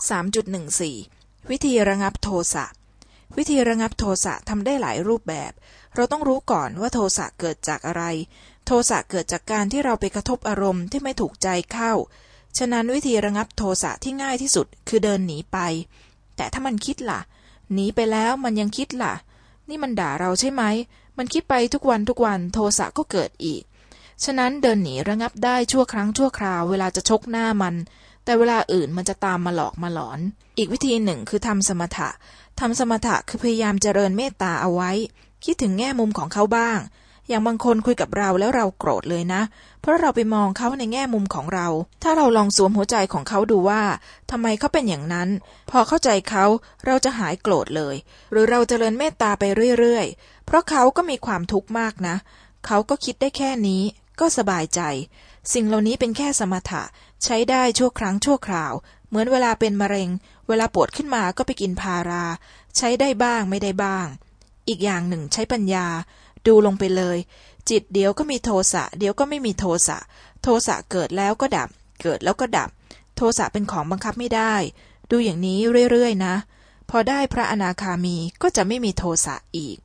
3.14 วิธีระงับโทสะ วิธีระงับโทสะทำได้หลายรูปแบบ เราต้องรู้ก่อนว่าโทสะเกิดจากอะไร โทสะเกิดจากการที่เราไปกระทบอารมณ์ที่ไม่ถูกใจเข้า ฉะนั้นวิธีระงับโทสะที่ง่ายที่สุดคือเดินหนีไป แต่ถ้ามันคิดล่ะ หนีไปแล้วมันยังคิดล่ะ นี่มันด่าเราใช่ไหม มันคิดไปทุกวันทุกวันโทสะก็เกิดอีก ฉะนั้นเดินหนีระงับได้ชั่วครั้งชั่วคราวเวลาจะชกหน้ามัน แต่เวลาอื่นมันจะตามมาหลอกมาหลอน อีกวิธีหนึ่งคือทำสมถะทำสมถะคือพยายามเจริญเมตตาเอาไว้ คิดถึงแง่มุมของเขาบ้าง อย่างบางคนคุยกับเราแล้วเราโกรธเลยนะ เพราะเราไปมองเขาในแง่มุมของเรา ถ้าเราลองสวมหัวใจของเขาดูว่าทำไมเขาเป็นอย่างนั้น พอเข้าใจเขาเราจะหายโกรธเลย หรือเราจเจริญเมตตาไปเรื่อยๆ เพราะเขาก็มีความทุกข์มากนะ เขาก็คิดได้แค่นี้ ก็สบายใจ สิ่งเหล่านี้เป็นแค่สมถะ ใช้ได้ชั่วครั้งชั่วคราว เหมือนเวลาเป็นมะเร็ง เวลาปวดขึ้นมาก็ไปกินพารา ใช้ได้บ้างไม่ได้บ้าง อีกอย่างหนึ่งใช้ปัญญา ดูลงไปเลย จิตเดี๋ยวก็มีโทสะเดี๋ยวก็ไม่มีโทสะโทสะเกิดแล้วก็ดับ เกิดแล้วก็ดับ โทสะเป็นของบังคับไม่ได้ ดูอย่างนี้เรื่อยๆนะ พอได้พระอนาคามีก็จะไม่มีโทสะอีก